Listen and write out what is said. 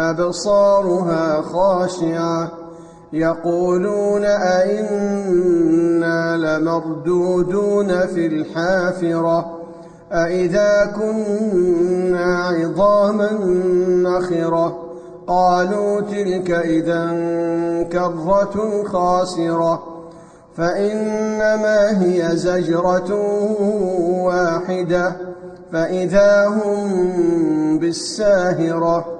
أبصارها خاشعة. يقولون أئنا لمردودون في الحافرة. أئذا كنا عظاما نخرة. قالوا تلك إذا كرة خاسرة. فإنما هي زجرة واحدة. فإذا هم بالساهرة.